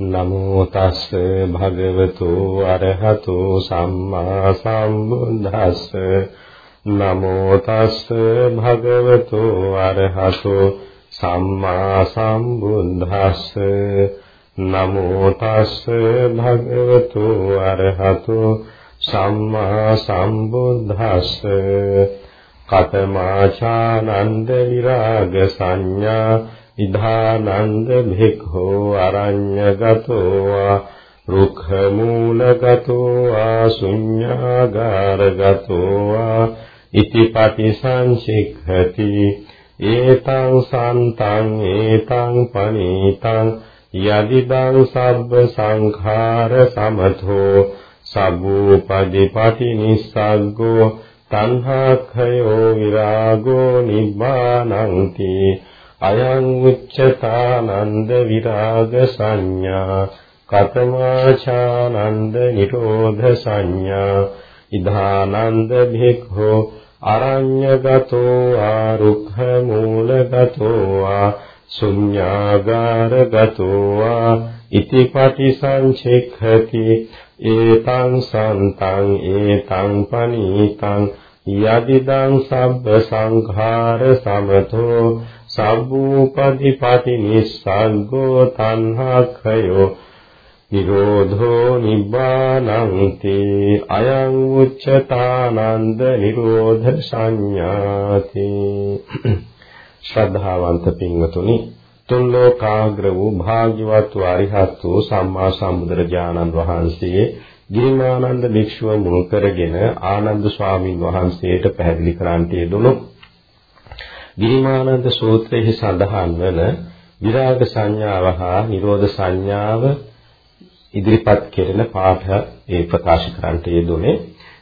නමෝ තස් භගවතු අරහතු සම්මා සම්බුද්දස්ස නමෝ තස් භගවතු අරහතු සම්මා සම්බුද්දස්ස නමෝ තස් භගවතු අරහතු සම්මා සම්බුද්දස්ස කතමාචානන්ද විරාග සංඥා ඉධානන්ද භික්ඛෝ අරඤ්‍යගතෝ රුක්ඛ මූලගතෝ ආශුඤ්ඤාගාරගතෝ ඉති පටිසංසික්ඛති ඒතං සන්තං ඒතං පනීතං යදිදං සබ්බ සංඛාර සමතෝ සබ්බූපදීපටි නිස්සග්ගෝ තණ්හාඛයෝ විරාගෝ නිබ්බානංති අයං උච්චතානන්ද විරාග සංඥා කතමාචානන්ද නිරෝධ සංඥා ඉධානන්ද භික්ඛෝ අරඤ්‍යගතෝ ආරුක්ඛ මූලගතෝ ආ ශුඤ්ඤාගාරගතෝ ආ ඉති පටිසංචෙක්ඛති ඒතං සන්තං ඒතං පනීතං යදිදං සබ්බ සංඛාර සමතෝ සබ්බූපදීපටි නිස්සග්ගෝ තණ්හාඛයෝ නිරෝධෝ නිබ්බානංති අයං උච්චතානන්ද නිරෝධ සංඥාති ශ්‍රද්ධාවන්ත පින්වතුනි තුන් ලෝකාග්‍ර වූ භාග්‍යවත් වූ අරිහත් වූ සම්මා සම්බුදුරජාණන් වහන්සේ ගිරිමානන්ද භික්ෂුව මුල් කරගෙන ආනන්ද ස්වාමින් වහන්සේට පැහැදිලි කරන්නට යෙදුණු ගිරිමානන්ද සූත්‍රයේ සඳහන් වන විරාග සංඥාව හා නිරෝධ සංඥාව ඉදිරිපත් කෙරෙන පාඨ ඒ ප්‍රකාශ කරන්නට යෙදුනේ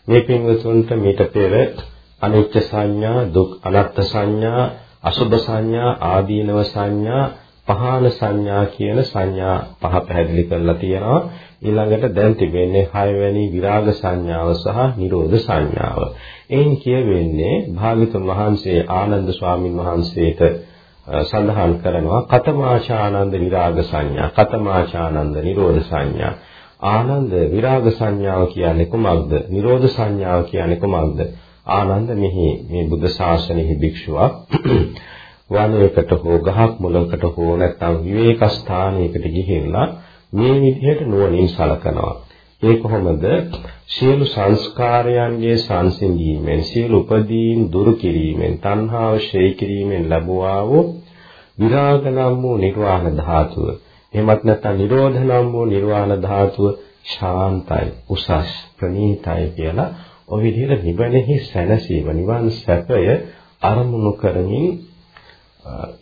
මේ පින්වතුන්ට මීට පෙර අනිත්‍ය සංඥා දුක් අනාත්ම සංඥා අසුභ සංඥා ආදීනව සංඥා පහාන සංඥා කියන සංඥා පහ පැහැදිලි කරලා තියෙනවා. ඊළඟට දැන් තිබෙන්නේ 6 වැනි විරාග සංඥාව සහ නිරෝධ සංඥාව. එයින් කියවෙන්නේ භාගතුන් වහන්සේ ආනන්ද ස්වාමින් වහන්සේට සඳහන් කරනවා කතමාචානන්ද විරාග සංඥා, කතමාචානන්ද නිරෝධ සංඥා. ආනන්ද විරාග සංඥාව කියන්නේ කුමක්ද? නිරෝධ සංඥාව කියන්නේ කුමක්ද? ආනන්ද මෙහි මේ බුද්ධ ශාසනයෙහි භික්ෂුවක් වනයකට හෝ ගහක් මුලකට හෝ නැත්නම් විවේක ස්ථානයකට ගිහිල්ලා මේ විදිහට නුවණින් සලකනවා. ඒ කොහොමද? සියලු සංස්කාරයන්ගේ සංසිඳීමෙන්, සියලු උපදීන් දුරු කිරීමෙන්, තණ්හාව ශේ කිරීමෙන් ලැබුවා වූ විරාග නම් වූ නිර්වාණ ධාතුව. එහෙමත් නැත්නම් නිරෝධ නම් වූ නිර්වාණ ධාතුව ශාන්තයි, උසස්, ප්‍රණීතයි කියලා ඔය විදිහට නිවනෙහි සැනසීම, නිවන් සැපය අරමුණු කරමින්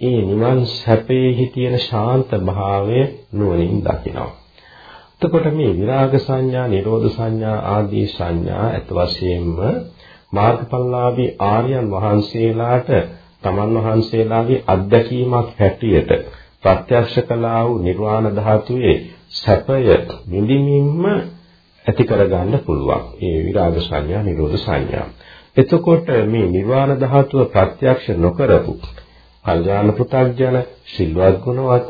ඒ නිවන් සැපේහි තියෙන ශාන්ත භාවය නුවණින් දකිනවා. එතකොට මේ විරාග සංඥා, නිරෝධ සංඥා ආදී සංඥා අත් වශයෙන්ම මාර්ගඵලලාභී ආර්යයන් වහන්සේලාට තමන් වහන්සේලාගේ අත්දැකීමක් හැටියට ප්‍රත්‍යක්ෂ කළා වූ නිර්වාණ ධාතුවේ සැපය විඳින්මින්ම ඇති කරගන්න පුළුවන්. ඒ විරාග සංඥා, නිරෝධ සංඥා. එතකොට මේ නිර්වාණ ධාතුව ප්‍රත්‍යක්ෂ නොකරපු කල්යාණ පුතග්ජන සිල්වත් ගුණවත්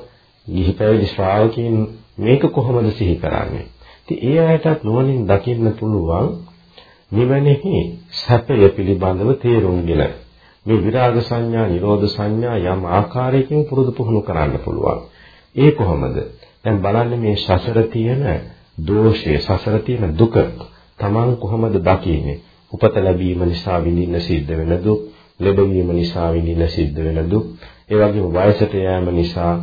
ගිහි පැවිදි ශ්‍රාවකයන් මේක කොහොමද සිහි කරන්නේ? ඉතින් ඒ අයටත් නුවණින් දකින්න පුළුවන් නිවනේහි සැපය පිළිබඳව තේරුම්ගෙන මේ විරාග සංඥා, නිරෝධ සංඥා යම් ආකාරයකින් පුරුදු පුහුණු කරන්න පුළුවන්. ඒ කොහොමද? දැන් බලන්න මේ සසර තියෙන දෝෂය, සසර තියෙන දුක Taman කොහොමද දකින්නේ? උපත ලැබීම නිසා විඳින්න සිද්ධ වෙන දුක්, ලැබවීම නිසා විඳින සිද්ධ වෙන දුක්, ඒ වගේම වයසට යෑම නිසා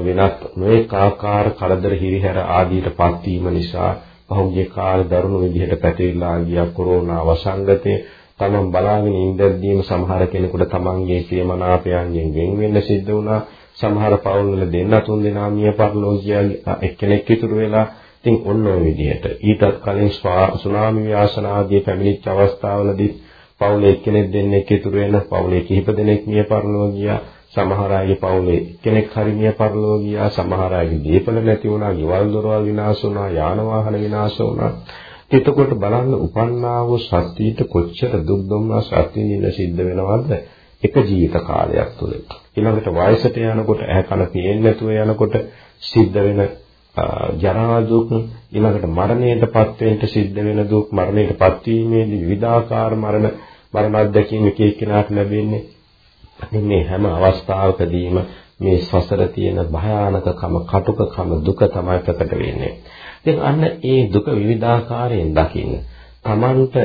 වෙනත් නොඑක ආකාර කරදර හිරිහැර ආදීටපත් වීම නිසා පහුගිය කාලේ දරුණු විදිහට පැතිරලා ගියා කොරෝනා වසංගතේ තමන් බලාගෙන ඉඳද්දීම සමහර කෙනෙකුට තමන්ගේ ප්‍රියමනාපයන්ගෙන් වෙන් වෙන්න සිද්ධ වුණා. සමහර පවුල්වල දෙන්න තුන් දෙනා මිය පරලෝකියා එක්කෙනෙක් ඉතුරු වෙලා. ඉතින් ඔන්න ඔය විදිහට ඊටත් කලින් සුනාමි ව්‍යාසන ආදී පැමිණිච්ච අවස්ථාවලදී පවුලේ එක්කෙනෙක් දෙන්නෙක් ඉතුරු වෙන පවුලේ කිහිප දෙනෙක් මිය පරලෝ ගියා. සමහර අයගේ පවුලේ කෙනෙක් හරි මිය පරලෝ ගියා. සමහර අයගේ දීපල නැති වුණා ගෙවල් දොරවල් විනාශ වුණා යාන වාහන විනාශ වුණා. එතකොට බලන්න උපන්නා වූ සත්‍යයට කොච්චර දුක් දුම්නස් අත්විඳින්න සිද්ධ වෙනවද? එක ජීවිත කාලයක් තුළ. ඊළඟට වයසට යනකොට ඇහැ කන පේන්නේ නැතුව යනකොට සිද්ධ වෙන ජරා දුක්. ඊළඟට මරණයටපත් වෙන්න සිද්ධ වෙන දුක්. මරණයටපත් වීමේදී විවිධාකාර මරණ මරණ අධ්‍යක්ෂින් එක එක්කිනාට ලැබෙන්නේ මේ හැම අවස්ථාවකදීම මේ සසර තියෙන භයානකකම කටුකකම දුක තමයි ප්‍රකට වෙන්නේ. ඉතින් අන්න ඒ දුක විවිධාකාරයෙන් දකින්න. Tamanට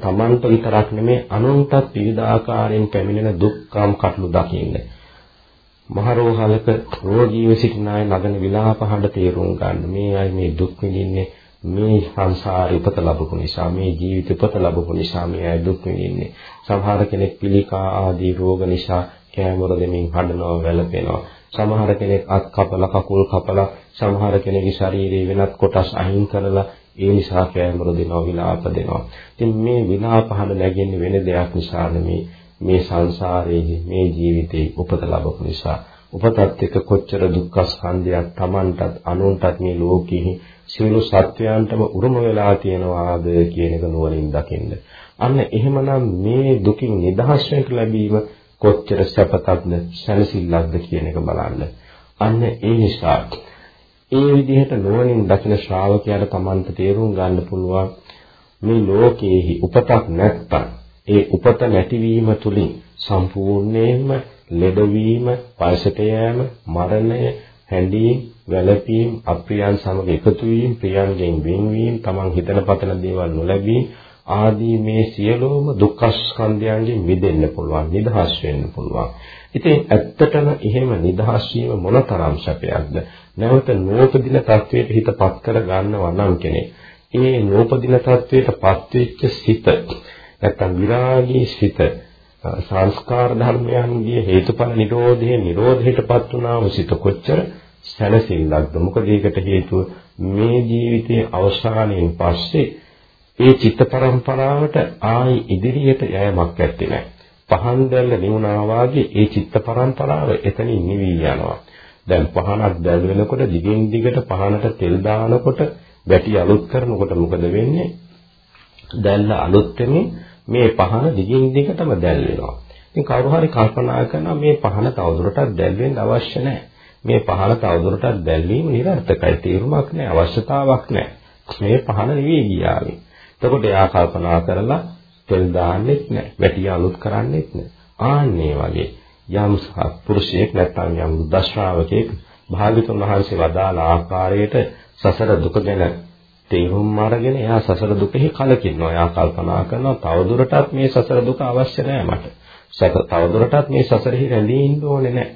තමන්ට විතරක් නෙමෙයි අනුන්ටත් විවිධාකාරයෙන් පැමිණෙන දුක්ඛම් කටළු දකින්න. මහරෝහලක රෝගීව සිටින අය නගන විලාප හඬ තේරුම් ගන්න. මේ අය මේ දුක් විඳින්නේ මේ සංසාරේ උපත ලැබපු නිසා, මේ ජීවිත උපත ලැබපු නිසා මේ අය දුක් විඳින්නේ. සමහර කෙනෙක් පිළිකා ආදී රෝග නිසා කෑමොර දෙමින් හඬනවා, වැළපෙනවා. සමහර කෙනෙක් අත් කපලා, කකුල් කපලා, සමහර කෙනෙකුගේ ශරීරයේ වෙනත් කොටස් අහිං කරලා ඒ නිසා කෑමොර දෙනවා, විලාප දෙනවා. ඉතින් මේ විලාප හඬ නැගෙන්නේ වෙන දෙයක් නිසා නෙමෙයි. මේ සංසාරයේ මේ ජීවිතේ උපත ලැබපු නිසා උපතත් එක්ක කොච්චර දුක්ඛ ස්කන්ධයක් Tamanටත් අනුන්ටත් මේ ලෝකෙහි සියලු සත්වයන්ටම උරුම වෙලා තියෙනවාද කියන එක නුවණින් දකින්න. අන්න එහෙමනම් මේ දුකින් නිදහස් වෙන්න ලැබීම කොච්චර සැපතක්ද සැනසෙල්ලක්ද කියන එක බලන්න. අන්න ඒ නිසා ඒ විදිහට නුවණින් දකින ශ්‍රාවකයාට Tamanට තේරුම් ගන්න පුළුවන් මේ ලෝකයේහි උපතක් නැත්තම් ඒ උපත නැතිවීම තුලින් සම්පූර්ණයෙන්ම ලෙඩවීම, වයසට යෑම, මරණය, හැඬීම්, වැළපීම්, අප්‍රියයන් සමග එකතු වීම, ප්‍රියයන්ගෙන් වෙන්වීම, Taman හිතන පතන දේවල් නොලැබීම ආදී මේ සියලුම දුක්ඛ ස්කන්ධයන්ගෙන් මිදෙන්න පුළුවන්, නිදහස් වෙන්න පුළුවන්. ඉතින් ඇත්තටම එහෙම නිදහස් වීම මොනතරම් සැපයක්ද? නැවත නූපදින තත්වයට හිතපත් කර ගන්නවා නම් කෙනෙක්. ඒ නූපදින තත්වයටපත් වෙච්ච සිත නැත්තම් විරාගී සිත සංස්කාර ධර්මයන්ගේ හේතුඵල නිරෝධයේ නිරෝධයටපත් වුණාම සිත කොච්චර සැනසෙල්ලක්ද මොකද ඒකට හේතුව මේ ජීවිතයේ අවසානයෙන් පස්සේ ඒ චිත්ත පරම්පරාවට ආයි ඉදිරියට යෑමක් ඇත්තේ නැහැ. පහන් දැල්ල නිවුණා වාගේ ඒ චිත්ත පරම්පරාව එතනින් නිවි යනවා. දැන් පහනක් දැල් වෙනකොට දිගින් දිගට පහනට තෙල් දානකොට බැටි අලුත් කරනකොට මොකද වෙන්නේ? දැල්ල අලුත් වෙමින් මේ පහන දිගින් දිගටම දැල් වෙනවා. ඉතින් කවුරු හරි කල්පනා කරනවා මේ පහන තවදුරටත් දැල් වෙන්න අවශ්‍ය නැහැ. මේ පහන තවදුරටත් දැල්වීම නිරර්ථකයි. තේරුමක් නැහැ, අවශ්‍යතාවක් නැහැ. මේ පහන නිවි ගියාවේ. එතකොට එයා කල්පනා කරලා තෙල් දාන්නෙත් නැහැ, වැටි අලුත් කරන්නෙත් නැහැ. ආන්නේ වගේ යම් පුරුෂයෙක් නැත්නම් යම් බුද්ධ ශ්‍රාවකයෙක් භාග්‍යතුන් වහන්සේ වදාළ ආකාරයට සසර දුක ගැන තේරුම් අරගෙන එයා සසර දුකෙහි කලකිනවා. එයා කල්පනා කරනවා තවදුරටත් මේ සසර දුක අවශ්‍ය නැහැ මට. තවදුරටත් මේ සසරෙහි රැඳී ඉන්න ඕනේ නැහැ.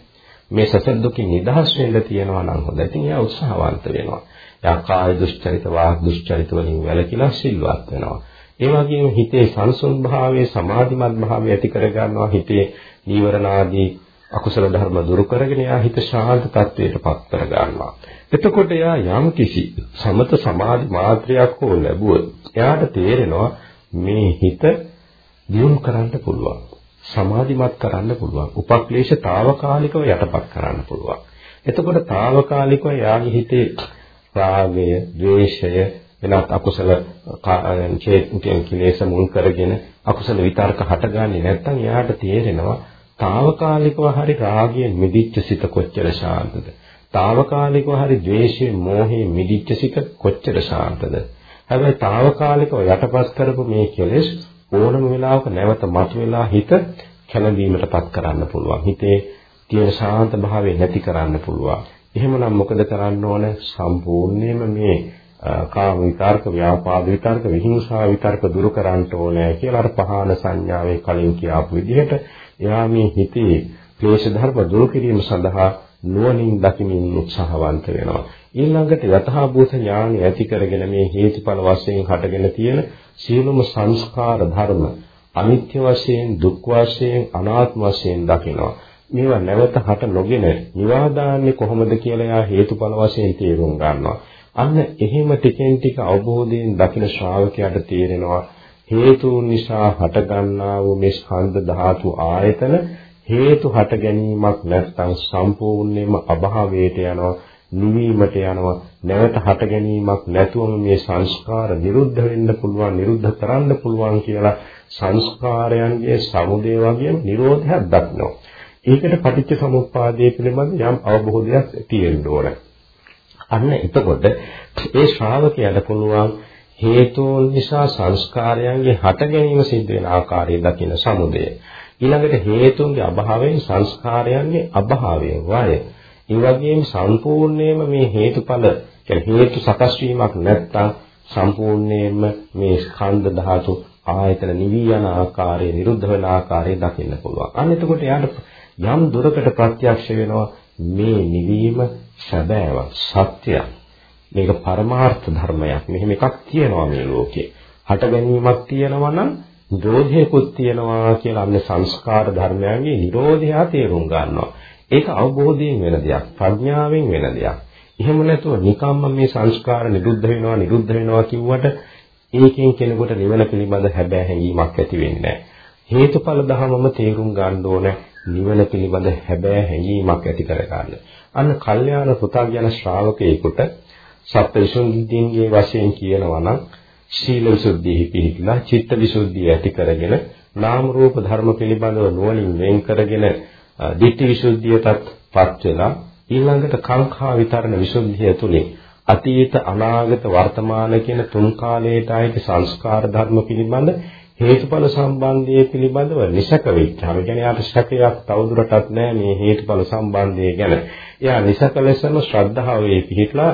මේ සසර දුකින් නිදහස් වෙන්න තියෙනවා නම් හොඳයි. ඉතින් එයා උත්සාහවන්ත වෙනවා. එයා කාය දුස්චරිත, වාග් දුස්චරිත වලින් වැළකීලා සිල්වත් වෙනවා. ඒ වගේම හිතේ සංසුන් භාවයේ සමාධිමත් භාවය ඇති කර ගන්නවා. හිතේ නීවරණ ආදී අකුසල ධර්ම දුරු කරගෙන යා හිත ශාන්ත තත්වයට පත් කර ගන්නවා. එතකොට යා යම් කිසි සමත සමාධි මාත්‍රයක් හෝ ලැබුවොත් එයාට තේරෙනවා මේ හිත දියුණු කරන්න පුළුවන්. සමාධිමත් කරන්න පුළුවන්. උපක්ලේශතාවකාලිකව යටපත් කරන්න පුළුවන්. එතකොට తాවකාලිකව යාගේ හිතේ රාගය, ද්වේෂය, වෙනත් අකුසල චේතන කිලේශ මුල් කරගෙන අකුසල විතර්ක හටගන්නේ නැත්නම් එයාට තේරෙනවා తాවකාලිකව හරි රාගයෙන් මිදිච්ච සිත කොච්චර ශාන්තද? తాවකාලිකව හරි ද්වේෂයෙන් මෝහයෙන් මිදිච්ච සිත කොච්චර ශාන්තද? හැබැයි తాවකාලිකව යටපත් කරපු මේ කෙලෙස් ඕනම වෙලාවක නැවත මතුවලා හිත කැළඹීමටපත් කරන්න පුළුවන්. හිතේ තියෙන ශාන්ත භාවය නැති කරන්න පුළුවන්. එහෙමනම් මොකද කරන්න ඕන? සම්පූර්ණයෙන්ම මේ කාම විතර්ක, ව්‍යාපාද විතර්ක, විහිංසා විතර්ක දුරු කරන්න ඕනේ කියලා අර පහන සංඥාවේ කලින් කියාපු විදිහට එයා මේ හිතේ ක්ලේශ ධර්ම දුරු කිරීම සඳහා නුවණින් දකිමින් උත්සාහවන්ත වෙනවා. ඊළඟට යථාභූත ඥානය ඇති කරගෙන මේ හේතුඵල වශයෙන් හටගෙන තියෙන සියලුම සංස්කාර ධර්ම අනිත්‍ය වශයෙන් දුක් වශයෙන් අනාත්ම වශයෙන් දකිනවා. මේවා නැවත හට නොගෙන නිවා දාන්නේ කොහොමද කියලා යා හේතුඵල වශයෙන් තේරුම් ගන්නවා. අන්න එහෙම ටිකෙන් ටික අවබෝධයෙන් දකින ශ්‍රාවකයාට තේරෙනවා හේතුන් නිසා හටගන්නා වූ මේ ස්කන්ධ ධාතු ආයතන හේතු හට ගැනීමක් නැත්නම් සම්පූර්ණයෙන්ම අභාවයට යනවා නිවීමට යනවා නැවත හට ගැනීමක් නැතුවම මේ සංස්කාර නිරුද්ධ වෙන්න පුළුවන් නිරුද්ධ කරන්න පුළුවන් කියලා සංස්කාරයන්ගේ සමුදය වගේම නිරෝධයක් දක්නවා. ඒකට පටිච්ච සමුප්පාදයේ පිළිබඳ යම් අවබෝධයක් තියෙන්න ඕන. අන්න එතකොට ඒ ශ්‍රාවකයාට පුළුවන් හේතුන් නිසා සංස්කාරයන්ගේ හට ගැනීම සිද්ධ වෙන ආකාරය දකින සමුදය. ඊළඟට හේතුන්ගේ අභාවයෙන් සංස්කාරයන්ගේ අභාවයෙන් වය. ඒ වගේම සම්පූර්ණයෙන්ම මේ හේතුඵල කියන්නේ හේතු සකස් වීමක් නැත්තම් සම්පූර්ණයෙන්ම මේ ස්කන්ධ ධාතු ආයතන නිවි යන ආකාරය නිරුද්ධ වෙන ආකාරය දකින්න පුළුවන්. අන්න එතකොට යාට යම් දුරකට ප්‍රත්‍යක්ෂ වෙනවා මේ නිවීම සැබෑවක් සත්‍යයක්. මේක පරමාර්ථ ධර්මයක්. මෙහෙම එකක් තියෙනවා මේ ලෝකේ. හට ගැනීමක් තියෙනවා නම් නිරෝධයකුත් තියෙනවා කියලා අන්න සංස්කාර ධර්මයන්ගේ නිරෝධය තේරුම් ගන්නවා. ඒක අවබෝධයෙන් වෙන දෙයක්, ප්‍රඥාවෙන් වෙන දෙයක්. එහෙම නැතුව නිකම්ම මේ සංස්කාර නිරුද්ධ වෙනවා නිරුද්ධ වෙනවා කිව්වට ඒකෙන් කෙනෙකුට නිවන පිළිබඳ හැබෑ හැඟීමක් ඇති වෙන්නේ නැහැ. හේතුඵල ධහමම තේරුම් ගන්න ඕන නිවන පිළිබඳ හැබෑ හැඟීමක් ඇති කර ගන්න. අන්න කල්යාණ පුතග්ජන ශ්‍රාවකයෙකුට සත්පරිසුද්ධින්ගේ වශයෙන් කියනවා නම් ශීල විසුද්ධියෙහි පිහිටලා චිත්ත විසුද්ධිය ඇති කරගෙන නාම රූප ධර්ම පිළිබඳව නුවණින් වෙන් කරගෙන ditthi විසුද්ධියටත්පත් වෙලා ඊළඟට කාංකා විතරණ විසුද්ධිය තුලින් අතීත අනාගත වර්තමාන කියන තුන් කාලයට ආයේ සංස්කාර ධර්ම පිළිබඳ හේතුඵල සම්බන්ධය පිළිබඳව නිසක වෙච්චාම කියන්නේ යාට ශක්තියක් තවදුරටත් නැහැ මේ හේතුඵල සම්බන්ධය ගැන. එයා නිසක ලෙසම ශ්‍රද්ධාවේ පිහිටලා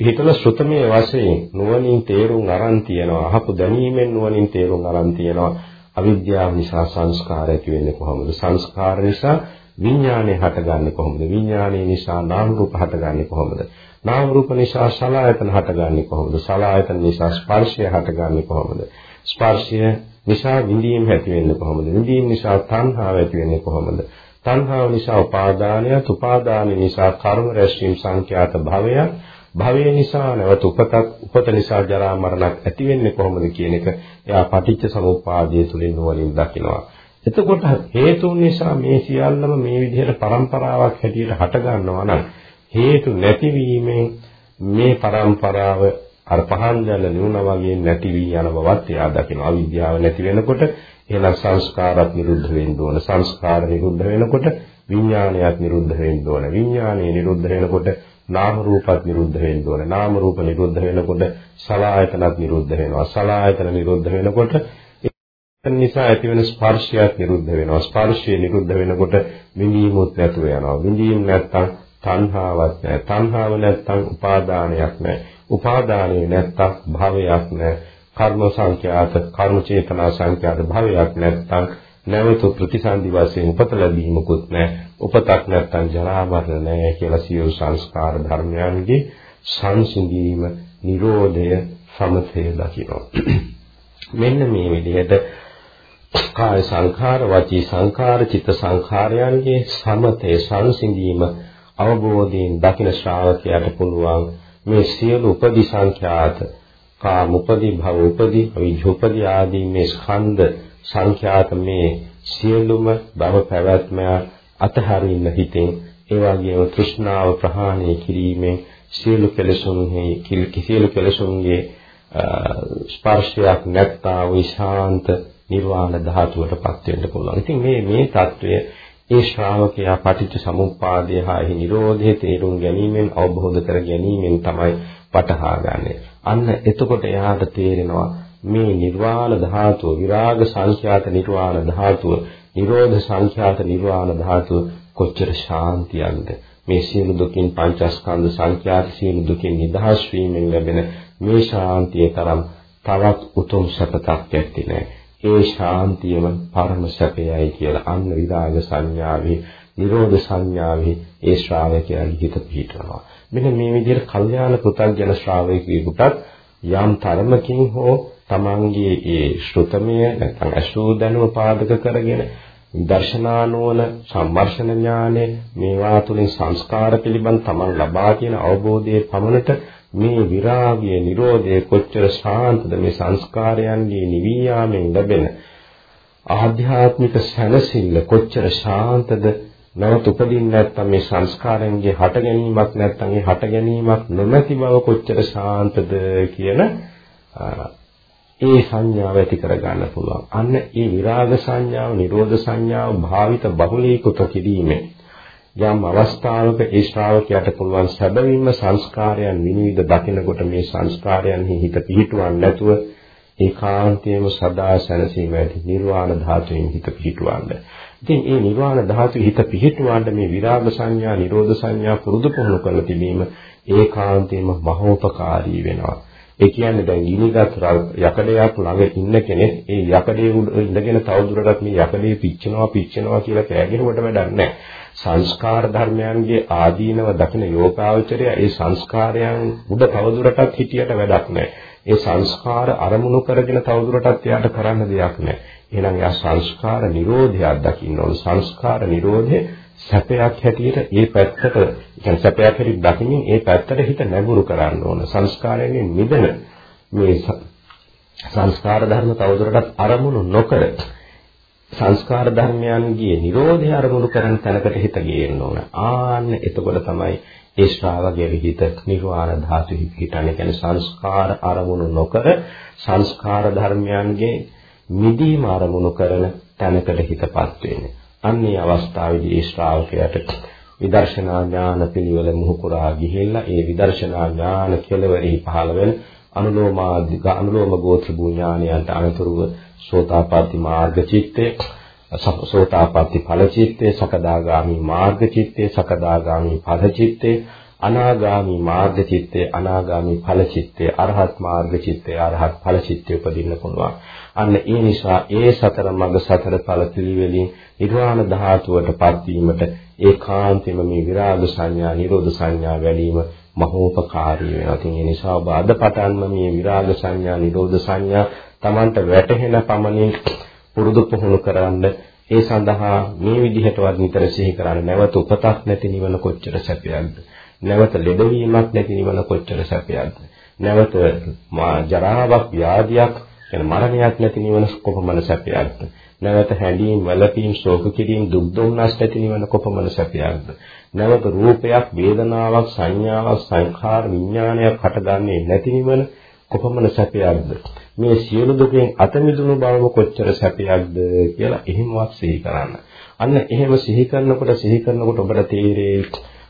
පිහිටල ශ්‍රුතමේ වශයෙන් නුවණින් තේරුම් අරන් තියනවා. අහපු දැනීමෙන් නුවණින් තේරුම් අරන් තියනවා. අවිද්‍යාව නිසා සංස්කාර ඇති වෙන්නේ කොහොමද? සංස්කාර නිසා විඥානය හටගන්නේ කොහොමද? විඥානය නිසා නාම රූප හටගන්නේ කොහොමද? නාම රූප නිසා සලආයතන හටගන්නේ කොහොමද? සලආයතන නිසා ස්පර්ශය හටගන්නේ කොහොමද? ස්පර්ශය නිසා විඳීම් ඇති වෙන්නේ කොහොමද? විඳීම් නිසා තණ්හාව ඇති වෙන්නේ කොහොමද? තණ්හාව නිසා උපාදානය, උපාදාන නිසා කර්ම රැස්වීම සංඛ්‍යාත භවය, භවය නිසා නැවත උපතක් උපත නිසා ජරා මරණක් ඇති වෙන්නේ කොහොමද කියන එක එයා පටිච්ච සමුප්පාදය තුලින් නුවණින් දකිනවා. එතකොට හේතුන් නිසා මේ සියල්ලම මේ විදිහට પરම්පරාවක් හැටියට හට ගන්නවා නම් හේතු නැතිවීමෙන් මේ પરම්පරාව අර පහන් දැල්ල නිවුණා වගේ නැති වී යන බවත් එයා දකිනවා. අවිද්‍යාව නැති වෙනකොට එහෙනම් සංස්කාරات නිරුද්ධ වෙන්න ඕන. සංස්කාර නිරුද්ධ වෙනකොට විඥානයත් නිරුද්ධ වෙන්න ඕන. විඥානය නිරුද්ධ වෙනකොට නාම රූපත් නිරුද්ධ වෙන්න ඕන. නාම රූප නිරුද්ධ වෙනකොට සලආයතනත් නිරුද්ධ වෙනවා. සලආයතන නිරුද්ධ වෙනකොට නිසා ඇතිවෙන ස්පර්ශයත් නිරුද්ධ වෙනවා. ස්පර්ශය නිරුද්ධ වෙනකොට විඳීමුත් නැතුව යනවා. විඳීම් නැත්තම් තණ්හාවක් නැහැ. තණ්හාව නැත්තම් උපාදානයක් නැහැ. උපාදානයේ නැත්තම් භවයක් නැහැ. කර්ම සංඛ්‍යාත කර්ම චේතනා සංඛ්‍යාත භවයක් නැත්තම් නැවත ප්‍රතිසන්දි වශයෙන් උපත ලැබීමකුත් නැහැ. උපතක් නැත්තම් ජරා මරණ නැහැ කියලා සියලු සංස්කාර ධර්මයන්ගේ සංසිඳීම, Nirodhaය, සමථය දකිනවා. මෙන්න මේ විදිහට කාය සංඛාර, වචී සංඛාර, චිත්ත සංඛාරයන්ගේ සමතේ සංසිඳීම අවබෝධයෙන් දකින ශ්‍රාවකයාට පුළුවන් මේ සියලු උපදි සංඛ්‍යාත කාම උපදී භව උපදී අවිජ්ජෝපදී ආදී මේ ස්කන්ධ සංඛ්‍යාත මේ සියලුම භව පැවැත්ම අතහරින්න හිතෙන් ඒ වගේම තෘෂ්ණාව ප්‍රහාණය කිරීමෙන් සියලු කෙලෙසුන්හි සියලු කෙලෙසුන්ගේ ස්පර්ශයක් නැත්තා විශාන්ත නිර්වාණ ධාතුවටපත් වෙන්න පුළුවන්. ඉතින් මේ මේ తত্ত্বය ඒ ශ්‍රාවකයා පටිච්ච සමුප්පාදය හා එහි Nirodhe තේරුම් ගැනීමෙන් අවබෝධ කර ගැනීමෙන් තමයි වටහා ගන්නෙ. අන්න එතකොට එයාට තේරෙනවා මේ නිර්වාණ ධාතුව, විරාග සංඛ්‍යාත නිර්වාණ ධාතුව, නිරෝධ සංඛ්‍යාත නිර්වාණ ධාතුව කොච්චර ශාන්තියක්ද. මේ සියලු දුකින් පංචස්කන්ධ සංඛ්‍යාත සියලු දුකින් නිදහස් වීමෙන් ලැබෙන මේ ශාන්තිය තරම් තවත් උතුම් සපතක් ඇත්තේ නැහැ. ඒ ශාන්තියම පරම සැපයයි කියලා අන්න විරාග සංඥාවේ නිරෝධ සංඥාවේ ඒ ශ්‍රාවකයාගේ හිත පිහිටනවා. මෙන්න මේ විදිහට කල්යාණ පුතග්ජන ශ්‍රාවකයෙකුටත් යම් තරමකින් හෝ තමන්ගේ ඒ ශ්‍රුතමය නැත්නම් අශෝ දැනුම පාදක කරගෙන දර්ශනානෝන සම්මර්ෂණ ඥානෙ මේවා තුලින් සංස්කාර පිළිබඳ තමන් ලබා කියන අවබෝධයේ පමණට මේ විරාගය නිරෝධය කොච්චර ශාන්තද මේ සංස්කාරයන්ගේ නිවී යාමෙන් ලැබෙන ආධ්‍යාත්මික සැනසෙල්ල කොච්චර ශාන්තද නැවත උපදින්න නැත්නම් මේ සංස්කාරයන්ගේ හට ගැනීමක් නැත්නම් ඒ හට ගැනීමක් නොමැති බව කොච්චර ශාන්තද කියන ඒ සංඥාව ඇති කර ගන්න පුළුවන්. අන්න ඒ විරාග සංඥාව, නිරෝධ සංඥාව භාවිත බහුලීකృత කිරීමෙන් යම් අවස්ථාවක ඒ ශ්‍රාවකයාට පුළුවන් සැබවින්ම සංස්කාරයන් විනිවිද දකිනකොට මේ සංස්කාරයන්හි හිත පිහිටුවන්නේ නැතුව ඒකාන්තයෙන්ම සදා සැනසීම ඇති නිර්වාණ ධාතුවෙන් හිත පිහිටවන්න. ඉතින් මේ නිර්වාණ ධාතුවේ හිත පිහිටවන්න මේ විරාග සංඥා, නිරෝධ සංඥා පුරුදු පුහුණු කරලා තිබීම ඒකාන්තයෙන්ම මහෝපකාරී වෙනවා. ඒ කියන්නේ දැන් ගිනිගත් යකඩයක් ළඟ ඉන්න කෙනෙක් ඒ යකඩේ ඉඳගෙන තවදුරටත් මේ යකඩේ පිච්චෙනවා පිච්චෙනවා කියලා කෑගෙනුවට වැඩක් නැහැ. සංස්කාර ධර්මයන්ගේ ආදීනව දකින යෝගාවචරය ඒ සංස්කාරයන් උඩ තවදුරටත් හිටියට වැඩක් නැහැ. ඒ සංස්කාර අරමුණු කරගෙන තවදුරටත් එයාට කරන්න දෙයක් නැහැ. එහෙනම් එයා සංස්කාර නිරෝධයක් දකින්න ඕන. සංස්කාර නිරෝධය සැපයක් හැටියට ඒ පැත්තට කියන්නේ සැපයක් හැටියට දකින්න ඒ පැත්තට හිත නැඹුරු කරන්න ඕන. සංස්කාරයෙන් මිදෙන මේ සංස්කාර ධර්ම තවදුරටත් අරමුණු නොකර සංස්කාර ධර්මයන්ගේ Nirodha අරමුණු කරන තැනකට හිත ගේන්න ඕන. ආන්න එතකොට තමයි ඒ ශ්‍රාවකයේ හිත නිර්වාණ ධාතුෙහි පිහිටන්නේ. කියන්නේ සංස්කාර අරමුණු නොකර සංස්කාර ධර්මයන්ගේ මිදීම අරමුණු කරන තැනකට හිතපත් වෙන්නේ. අන්නේ අවස්ථාවේදී ඒ ශ්‍රාවකයාට විදර්ශනා ඥාන පිළිවෙල මුහුකුරා ගිහිල්ලා ඒ විදර්ශනා ඥාන කෙලවරෙහි පහළ වෙන අනුලෝමාදික අනුලෝම ගෝත්‍ර භූ ඥානයන්ට අනුතුරුව සෝතාපට්ටි මාර්ග චිත්තේ සෝතාපට්ටි ඵල චිත්තේ සකදාගාමි මාර්ග චිත්තේ සකදාගාමි ඵල චිත්තේ අනාගාමි මාර්ග චිත්තේ අනාගාමි ඵල චිත්තේ අරහත් මාර්ග චිත්තේ අරහත් ඵල චිත්තේ උපදින්න පුළුවන් අන්න ඒ නිසා ඒ සතර මඟ සතර ඵල පිළිවෙලින් නිර්වාණ ධාතුවටපත් වීමට ඒකාන්තයෙන්ම මේ විරාග සංඥා නිරෝධ සංඥා වැඩිම මහෝපකාරී වෙනවා. ඉතින් ඒ නිසා ඔබ අද පටන්ම මේ විරාග සංඥා නිරෝධ සංඥා Tamanට වැටහෙන පමණින් පුරුදු පුහුණු කරන්න ඒ සඳහා මේ විදිහටවත් නිතර සිහි කරන්න. නැවත උපතක් නැති නිවන කොච්චර සැපයක්ද? නැවත ලෙඩවීමක් නැති නිවන කොච්චර සැපයක්ද? නැවත ජරාවක් ව්‍යාධියක් කියන මරණයක් නැති නිවන කොපමණ සැපයක්ද? නැවත හැඬීම් වැළපීම් ශෝක කිරීම දුක් දුම්නස් නැති නිවන කොපමණ සැපයක්ද? නැවත රූපයක් වේදනාවක් සංඥාවක් සංඛාර විඥානයක් හටගන්නේ නැති නිවන කොපමණ සැපයක්ද මේ සියලු දුකෙන් අත මිදුණු බවම කොච්චර සැපයක්ද කියලා එහෙමවත් සිහි කරන්න. අන්න එහෙම සිහි කරනකොට සිහි කරනකොට ඔබට තේරෙයි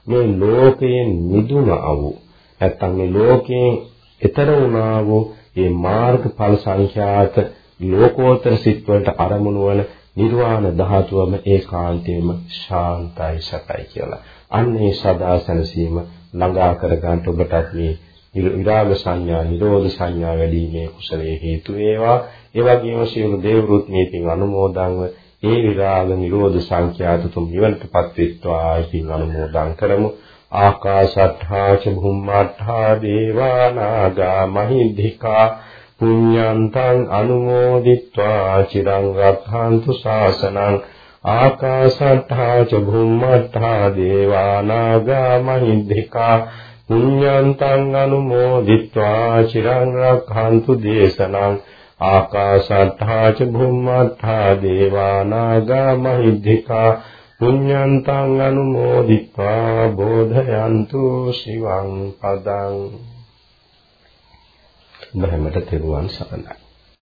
මේ ලෝකයෙන් මිදුණා වූ නැත්තම් මේ ලෝකයෙන් ඈතර වුණා වූ මේ මාර්ගඵල සංඛ්‍යාත ලෝකෝත්තර සිත් වලට අරමුණු වන නිර්වාණ ධාතුවම ඒකාන්තයෙන්ම ශාන්තයි සතයි කියලා. අන්න ඒ සදා සැනසීම ළඟා කර ගන්නට ඔබටත් මේ විරාග සංඥා, නිරෝධ සංඥා වැඩිීමේ කුසලයේ හේතු වේවා. ඒ වගේම සියලු දේවෘත් මේ පින් අනුමෝදන්ව ඒ විරාග නිරෝධ සංඛ්‍යාත තුන් නිවනටපත් වෙත්වා පින් අනුමෝදන් කරමු. ආකාශත්ථා ච භුම්මාත්ථා දේවා නාග මහිද්దికා පුඤ්ඤන්තං අනුමෝදිත්වා චිරං රක්ඛන්තු ශාසනං ආකාශත්ථා ච භුම්මාත්ථා දේවා නාග මහිද්దికා පුඤ්ඤන්තං අනුමෝදිත්වා චිරං රක්ඛන්තු දේශනං ආකාශට්ඨා ච භුම්මත්තා දේවා නාග මහිද්దికා පුඤ්ඤන්තං අනුමෝදිත්වා බෝධයන්තු සිවං පදං බහැමට තෙරුවන් සරණයි.